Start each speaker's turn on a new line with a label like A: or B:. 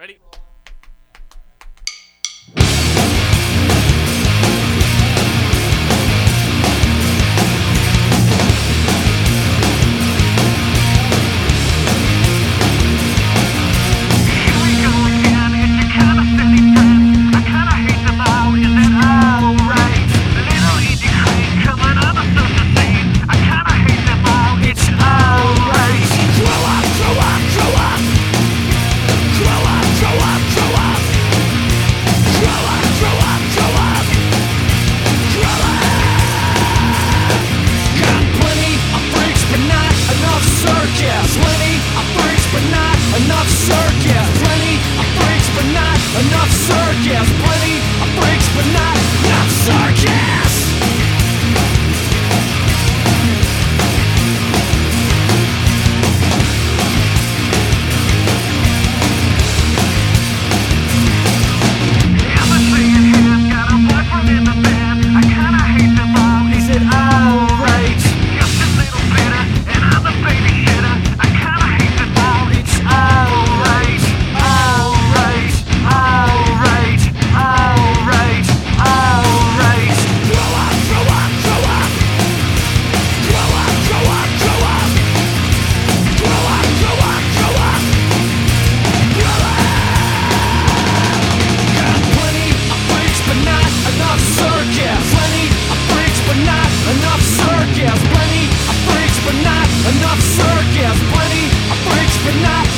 A: Ready? circus, plenty of freaks, but not